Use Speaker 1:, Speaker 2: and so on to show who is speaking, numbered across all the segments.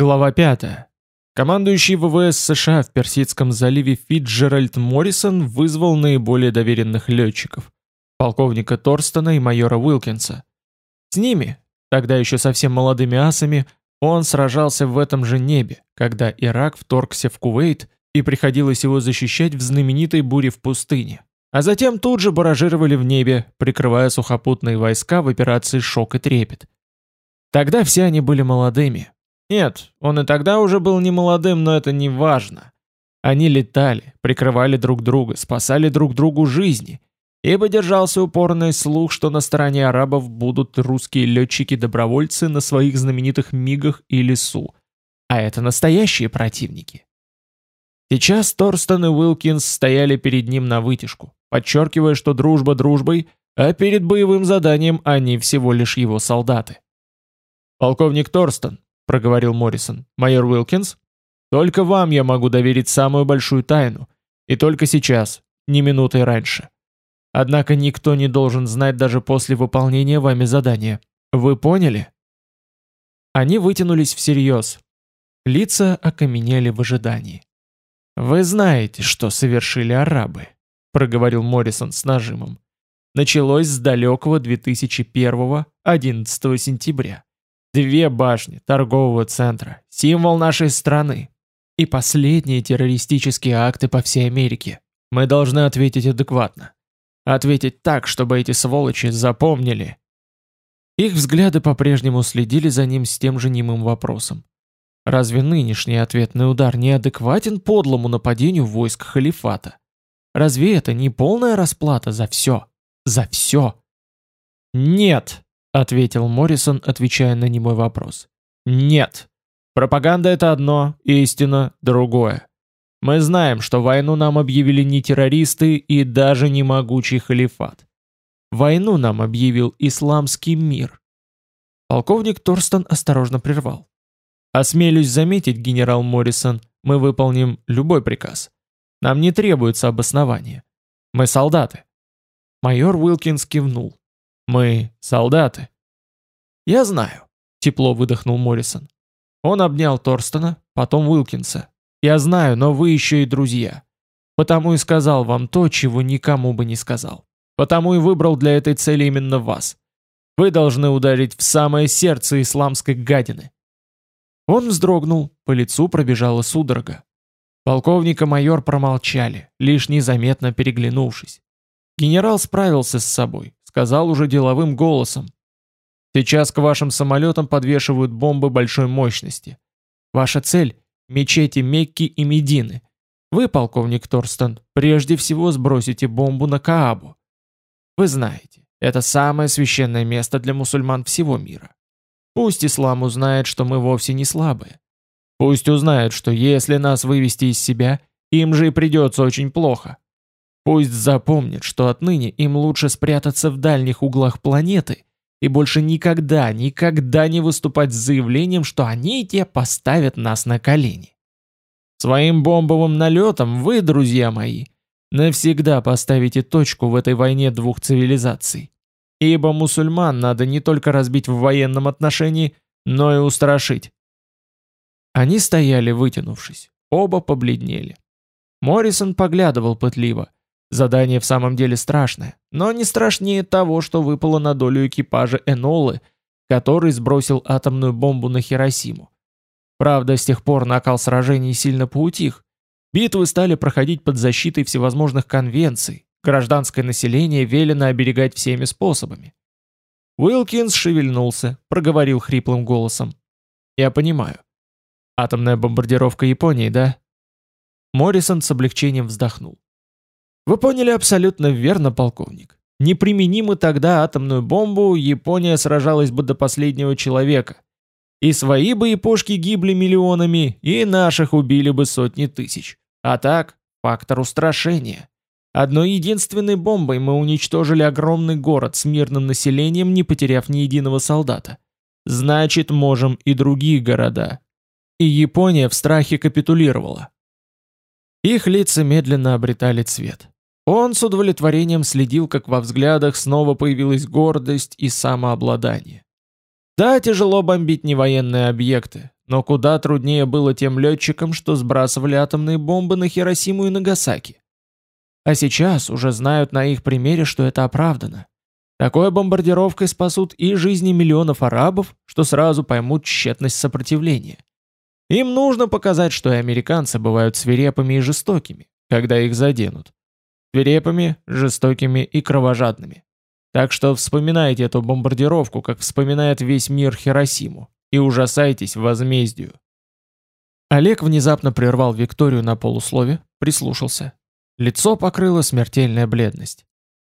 Speaker 1: Глава 5. Командующий ВВС США в Персидском заливе Фитджеральд Моррисон вызвал наиболее доверенных летчиков, полковника Торстона и майора Уилкинса. С ними, тогда еще совсем молодыми асами, он сражался в этом же небе, когда Ирак вторгся в Кувейт и приходилось его защищать в знаменитой буре в пустыне. А затем тут же баражировали в небе, прикрывая сухопутные войска в операции «Шок и трепет». Тогда все они были молодыми. Нет, он и тогда уже был не молодым, но это не важно. Они летали, прикрывали друг друга, спасали друг другу жизни. Ибо держался упорный слух, что на стороне арабов будут русские летчики-добровольцы на своих знаменитых мигах и лесу. А это настоящие противники. Сейчас Торстон и Уилкинс стояли перед ним на вытяжку, подчеркивая, что дружба дружбой, а перед боевым заданием они всего лишь его солдаты. «Полковник Торстон», — проговорил Моррисон, — «майор Уилкинс, только вам я могу доверить самую большую тайну, и только сейчас, не минутой раньше. Однако никто не должен знать даже после выполнения вами задания. Вы поняли?» Они вытянулись всерьез. Лица окаменели в ожидании. «Вы знаете, что совершили арабы», — проговорил Моррисон с нажимом. «Началось с далекого 2001-11 сентября. Две башни торгового центра, символ нашей страны. И последние террористические акты по всей Америке. Мы должны ответить адекватно. Ответить так, чтобы эти сволочи запомнили». Их взгляды по-прежнему следили за ним с тем же немым вопросом. Разве нынешний ответный удар не адекватен подлому нападению войск халифата? Разве это не полная расплата за все? За все? Нет, ответил Моррисон, отвечая на немой вопрос. Нет. Пропаганда это одно, истина другое. Мы знаем, что войну нам объявили не террористы и даже не могучий халифат. Войну нам объявил исламский мир. Полковник Торстон осторожно прервал. Осмелюсь заметить, генерал Моррисон, мы выполним любой приказ. Нам не требуется обоснование. Мы солдаты. Майор Уилкинс кивнул. Мы солдаты. Я знаю, тепло выдохнул Моррисон. Он обнял Торстона, потом Уилкинса. Я знаю, но вы еще и друзья. Потому и сказал вам то, чего никому бы не сказал. Потому и выбрал для этой цели именно вас. Вы должны ударить в самое сердце исламской гадины. Он вздрогнул, по лицу пробежала судорога. Полковник и майор промолчали, лишь незаметно переглянувшись. Генерал справился с собой, сказал уже деловым голосом. «Сейчас к вашим самолетам подвешивают бомбы большой мощности. Ваша цель — мечети Мекки и Медины. Вы, полковник Торстон, прежде всего сбросите бомбу на Каабу. Вы знаете, это самое священное место для мусульман всего мира. Пусть ислам узнает, что мы вовсе не слабые. Пусть узнает, что если нас вывести из себя, им же и придется очень плохо. Пусть запомнит, что отныне им лучше спрятаться в дальних углах планеты и больше никогда, никогда не выступать с заявлением, что они те поставят нас на колени. Своим бомбовым налетом вы, друзья мои, навсегда поставите точку в этой войне двух цивилизаций. Ибо мусульман надо не только разбить в военном отношении, но и устрашить. Они стояли вытянувшись, оба побледнели. Моррисон поглядывал пытливо. Задание в самом деле страшное, но не страшнее того, что выпало на долю экипажа Энолы, который сбросил атомную бомбу на Хиросиму. Правда, с тех пор накал сражений сильно поутих. Битвы стали проходить под защитой всевозможных конвенций, Гражданское население велено оберегать всеми способами. Уилкинс шевельнулся, проговорил хриплым голосом. «Я понимаю. Атомная бомбардировка Японии, да?» Моррисон с облегчением вздохнул. «Вы поняли абсолютно верно, полковник. Не примени тогда атомную бомбу, Япония сражалась бы до последнего человека. И свои бы япошки гибли миллионами, и наших убили бы сотни тысяч. А так, фактор устрашения. Одной единственной бомбой мы уничтожили огромный город с мирным населением, не потеряв ни единого солдата. Значит, можем и другие города. И Япония в страхе капитулировала. Их лица медленно обретали цвет. Он с удовлетворением следил, как во взглядах снова появилась гордость и самообладание. Да, тяжело бомбить невоенные объекты, но куда труднее было тем летчикам, что сбрасывали атомные бомбы на Хиросиму и Нагасаки. А сейчас уже знают на их примере, что это оправдано. Такой бомбардировкой спасут и жизни миллионов арабов, что сразу поймут тщетность сопротивления. Им нужно показать, что и американцы бывают свирепыми и жестокими, когда их заденут. Свирепыми, жестокими и кровожадными. Так что вспоминайте эту бомбардировку, как вспоминает весь мир Хиросиму, и ужасайтесь возмездию. Олег внезапно прервал Викторию на полуслове, прислушался. Лицо покрыло смертельная бледность.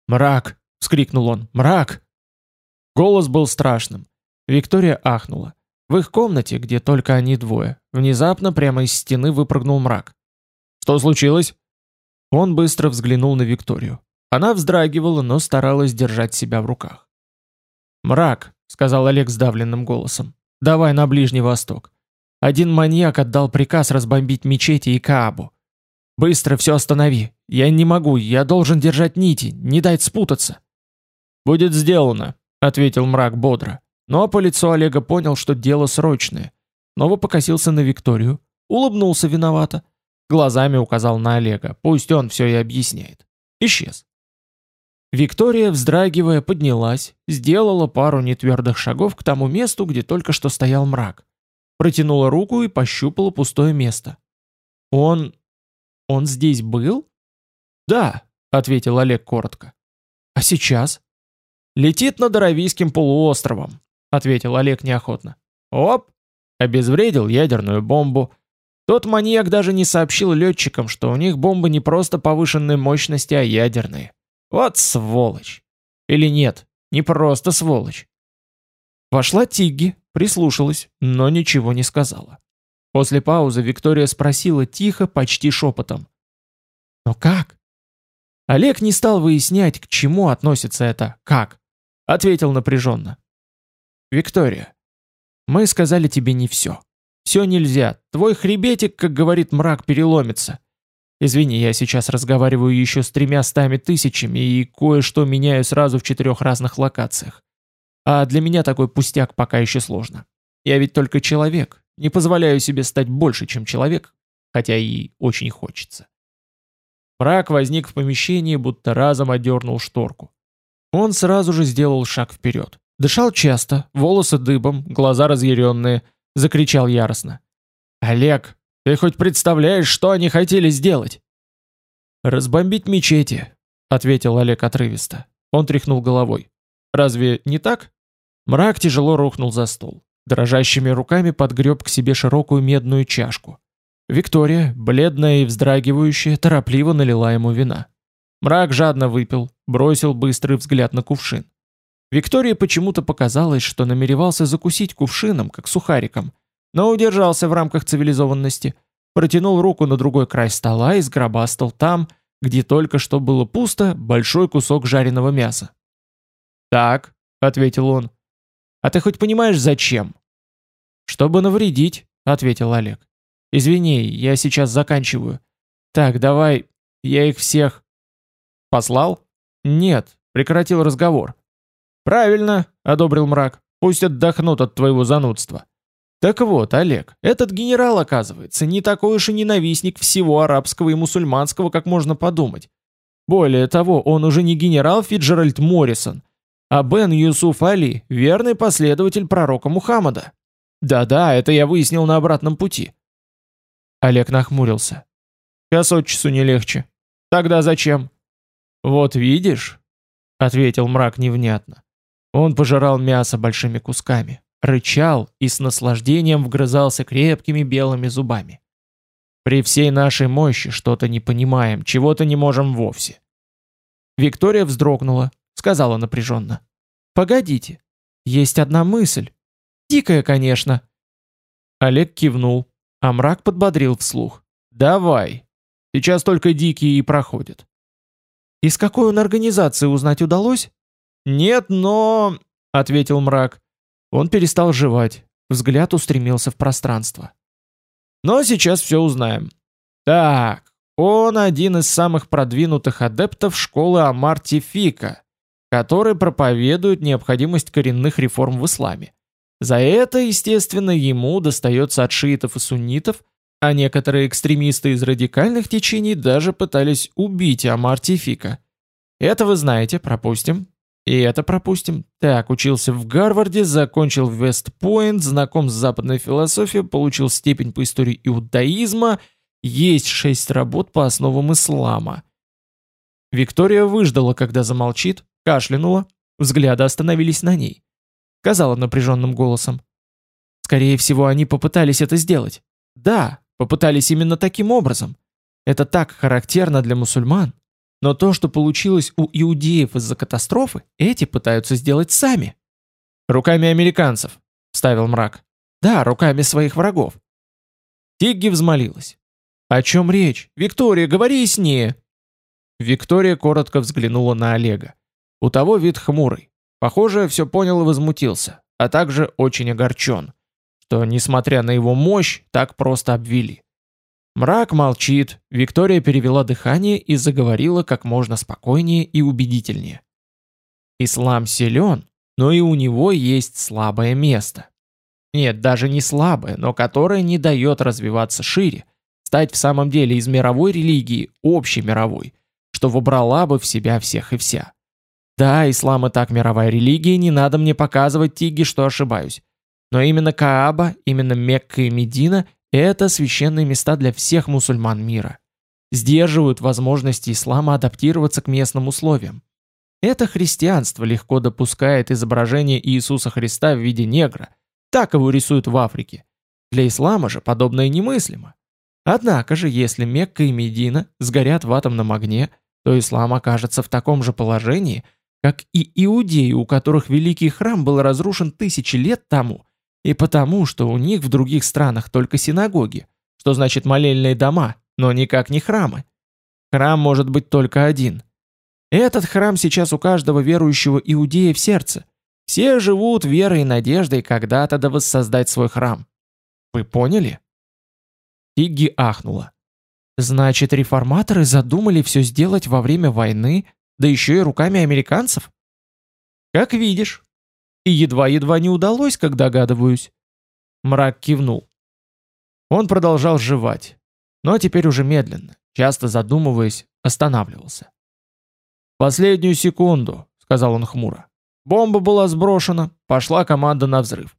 Speaker 1: «Мрак!» — вскрикнул он. «Мрак!» Голос был страшным. Виктория ахнула. В их комнате, где только они двое, внезапно прямо из стены выпрыгнул мрак. «Что случилось?» Он быстро взглянул на Викторию. Она вздрагивала, но старалась держать себя в руках. «Мрак», — сказал Олег сдавленным голосом, — «давай на Ближний Восток. Один маньяк отдал приказ разбомбить мечети и Каабу. Быстро все останови. Я не могу, я должен держать нити, не дать спутаться». «Будет сделано», — ответил мрак бодро. Но по лицу Олега понял, что дело срочное. Снова покосился на Викторию, улыбнулся виновато. Глазами указал на Олега, пусть он все и объясняет. Исчез. Виктория, вздрагивая, поднялась, сделала пару нетвердых шагов к тому месту, где только что стоял мрак. Протянула руку и пощупала пустое место. «Он... он здесь был?» «Да», — ответил Олег коротко. «А сейчас?» «Летит над Аравийским полуостровом», — ответил Олег неохотно. «Оп!» Обезвредил ядерную бомбу. Тот маньяк даже не сообщил летчикам, что у них бомбы не просто повышенной мощности, а ядерные. Вот сволочь. Или нет, не просто сволочь. Вошла Тигги, прислушалась, но ничего не сказала. После паузы Виктория спросила тихо, почти шепотом. «Но как?» Олег не стал выяснять, к чему относится это «как». Ответил напряженно. «Виктория, мы сказали тебе не все. Все нельзя. Твой хребетик, как говорит мрак, переломится. Извини, я сейчас разговариваю еще с тремя стами тысячами и кое-что меняю сразу в четырех разных локациях. А для меня такой пустяк пока еще сложно. Я ведь только человек, не позволяю себе стать больше, чем человек, хотя и очень хочется. Мрак возник в помещении, будто разом одернул шторку. Он сразу же сделал шаг вперед. Дышал часто, волосы дыбом, глаза разъяренные, закричал яростно. «Олег, ты хоть представляешь, что они хотели сделать?» «Разбомбить мечети», — ответил Олег отрывисто. Он тряхнул головой. «Разве не так?» Мрак тяжело рухнул за стол. Дрожащими руками подгреб к себе широкую медную чашку. Виктория, бледная и вздрагивающая, торопливо налила ему вина. Мрак жадно выпил, бросил быстрый взгляд на кувшин. Виктории почему-то показалось, что намеревался закусить кувшином, как сухариком, но удержался в рамках цивилизованности, протянул руку на другой край стола и сгробастал там, где только что было пусто, большой кусок жареного мяса. «Так», — ответил он, — «а ты хоть понимаешь, зачем?» «Чтобы навредить», — ответил Олег. «Извини, я сейчас заканчиваю. Так, давай, я их всех...» «Послал?» «Нет, прекратил разговор. «Правильно», — одобрил мрак. «Пусть отдохнут от твоего занудства». Так вот, Олег, этот генерал, оказывается, не такой уж и ненавистник всего арабского и мусульманского, как можно подумать. Более того, он уже не генерал Фиджеральд Моррисон, а Бен Юсуф Али, верный последователь пророка Мухаммада. Да-да, это я выяснил на обратном пути. Олег нахмурился. Час от часу не легче. Тогда зачем? Вот видишь, ответил мрак невнятно. Он пожирал мясо большими кусками, рычал и с наслаждением вгрызался крепкими белыми зубами. При всей нашей мощи что-то не понимаем, чего-то не можем вовсе. Виктория вздрогнула, сказала напряженно. «Погодите, есть одна мысль. Дикая, конечно». Олег кивнул, а мрак подбодрил вслух. «Давай. Сейчас только дикие и проходят». «Из какой он организации узнать удалось?» «Нет, но...» — ответил мрак. Он перестал жевать. Взгляд устремился в пространство. «Но сейчас все узнаем. Так, он один из самых продвинутых адептов школы Амарти Фика, который проповедует необходимость коренных реформ в исламе. За это, естественно, ему достается от шиитов и суннитов, а некоторые экстремисты из радикальных течений даже пытались убить Амарти Фика. Это вы знаете, пропустим. И это пропустим. Так, учился в Гарварде, закончил Вестпойнт, знаком с западной философией, получил степень по истории иудаизма, есть шесть работ по основам ислама. Виктория выждала, когда замолчит, кашлянула, взгляды остановились на ней. Сказала напряженным голосом. Скорее всего, они попытались это сделать. Да, попытались именно таким образом. Это так характерно для мусульман. Но то, что получилось у иудеев из-за катастрофы, эти пытаются сделать сами. «Руками американцев», — вставил мрак. «Да, руками своих врагов». Тигги взмолилась. «О чем речь? Виктория, говори яснее!» Виктория коротко взглянула на Олега. У того вид хмурый. Похоже, все понял и возмутился, а также очень огорчен, что, несмотря на его мощь, так просто обвели. Мрак молчит, Виктория перевела дыхание и заговорила как можно спокойнее и убедительнее. Ислам силен, но и у него есть слабое место. Нет, даже не слабое, но которое не дает развиваться шире, стать в самом деле из мировой религии общей мировой, что вобрала бы в себя всех и вся. Да, ислам и так мировая религия, не надо мне показывать Тиги, что ошибаюсь. Но именно Кааба, именно Мекка и Медина это священные места для всех мусульман мира. Сдерживают возможности ислама адаптироваться к местным условиям. Это христианство легко допускает изображение Иисуса Христа в виде негра. Так его рисуют в Африке. Для ислама же подобное немыслимо. Однако же, если Мекка и Медина сгорят в атомном огне, то ислам окажется в таком же положении, как и иудеи, у которых великий храм был разрушен тысячи лет тому, и потому, что у них в других странах только синагоги, что значит молельные дома, но никак не храмы. Храм может быть только один. Этот храм сейчас у каждого верующего иудея в сердце. Все живут верой и надеждой когда-то да воссоздать свой храм. Вы поняли? Игги ахнула. Значит, реформаторы задумали все сделать во время войны, да еще и руками американцев? Как видишь, и едва-едва не удалось, как догадываюсь. Мрак кивнул. Он продолжал жевать, но теперь уже медленно, часто задумываясь, останавливался. «Последнюю секунду», — сказал он хмуро. Бомба была сброшена, пошла команда на взрыв.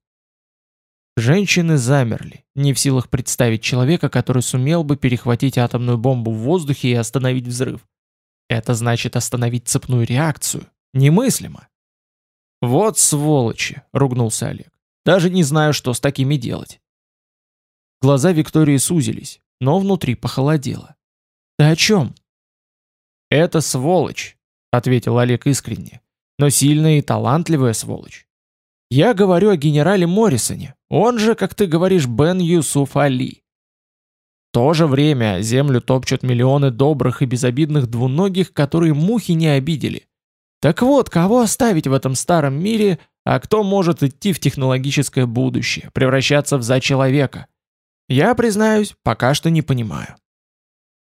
Speaker 1: Женщины замерли, не в силах представить человека, который сумел бы перехватить атомную бомбу в воздухе и остановить взрыв. Это значит остановить цепную реакцию. Немыслимо. «Вот сволочи!» — ругнулся Олег. «Даже не знаю, что с такими делать». Глаза Виктории сузились, но внутри похолодело. «Ты о чем?» «Это сволочь», — ответил Олег искренне, «но сильная и талантливая сволочь. Я говорю о генерале Моррисоне, он же, как ты говоришь, Бен Юсуф Али. В то же время землю топчут миллионы добрых и безобидных двуногих, которые мухи не обидели. Так вот, кого оставить в этом старом мире, а кто может идти в технологическое будущее, превращаться в за человека? Я, признаюсь, пока что не понимаю.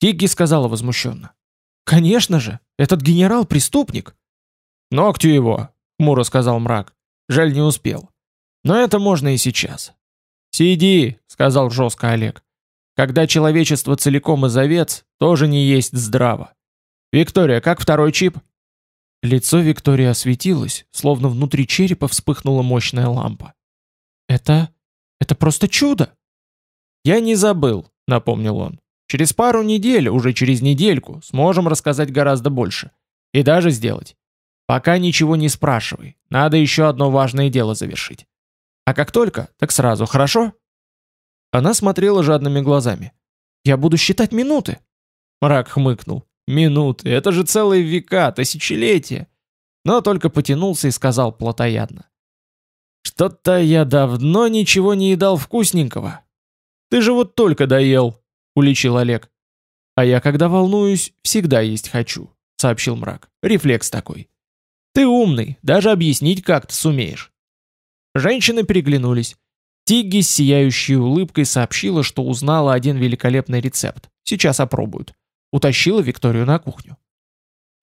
Speaker 1: Тигги сказала возмущенно. «Конечно же, этот генерал преступник». «Ногтю его», — хмуро сказал мрак. «Жаль, не успел. Но это можно и сейчас». «Сиди», — сказал жестко Олег. «Когда человечество целиком из овец, тоже не есть здраво. Виктория, как второй чип?» Лицо Виктории осветилось, словно внутри черепа вспыхнула мощная лампа. «Это... это просто чудо!» «Я не забыл», — напомнил он. «Через пару недель, уже через недельку, сможем рассказать гораздо больше. И даже сделать. Пока ничего не спрашивай, надо еще одно важное дело завершить. А как только, так сразу, хорошо?» Она смотрела жадными глазами. «Я буду считать минуты!» Мрак хмыкнул. Минуты, это же целые века, тысячелетия. Но только потянулся и сказал плотоядно. Что-то я давно ничего не едал вкусненького. Ты же вот только доел, уличил Олег. А я, когда волнуюсь, всегда есть хочу, сообщил мрак. Рефлекс такой. Ты умный, даже объяснить как-то сумеешь. Женщины переглянулись. Тигги с сияющей улыбкой сообщила, что узнала один великолепный рецепт. Сейчас опробуют утащила Викторию на кухню.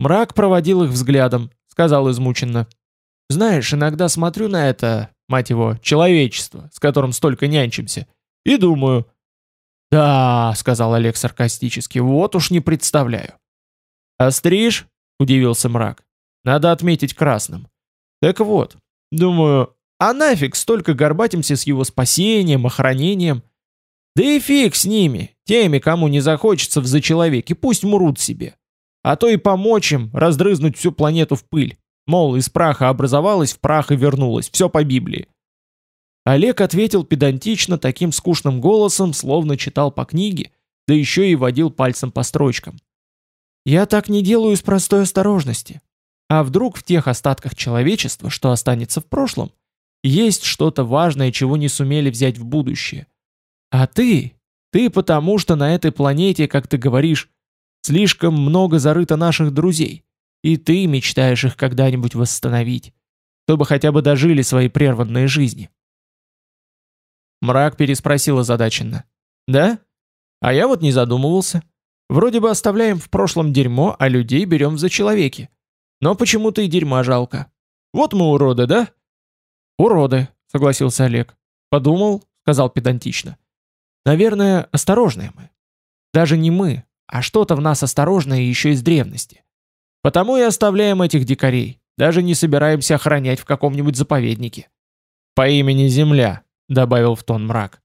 Speaker 1: Мрак проводил их взглядом, сказал измученно. «Знаешь, иногда смотрю на это, мать его, человечество, с которым столько нянчимся. И думаю... «Да», — сказал Олег саркастически, — «вот уж не представляю». «Остриж?» — удивился мрак. «Надо отметить красным». «Так вот, думаю, а нафиг столько горбатимся с его спасением, охранением? Да и фиг с ними, теми, кому не захочется в зачеловеке, пусть мрут себе. А то и помочь им раздрызнуть всю планету в пыль. Мол, из праха образовалась, в прах и вернулась, все по Библии. Олег ответил педантично таким скучным голосом, словно читал по книге, да еще и водил пальцем по строчкам. «Я так не делаю из простой осторожности. А вдруг в тех остатках человечества, что останется в прошлом, есть что-то важное, чего не сумели взять в будущее? А ты? Ты потому, что на этой планете, как ты говоришь, слишком много зарыто наших друзей, и ты мечтаешь их когда-нибудь восстановить, чтобы хотя бы дожили свои прерванные жизни. Мрак переспросил озадаченно. «Да? А я вот не задумывался. Вроде бы оставляем в прошлом дерьмо, а людей берем за человеки. Но почему-то и дерьма жалко. Вот мы уроды, да?» «Уроды», — согласился Олег. «Подумал», — сказал педантично. Наверное, осторожные мы. Даже не мы, а что-то в нас осторожное еще из древности. Потому и оставляем этих дикарей, даже не собираемся охранять в каком-нибудь заповеднике. По имени Земля, добавил в тон мрак.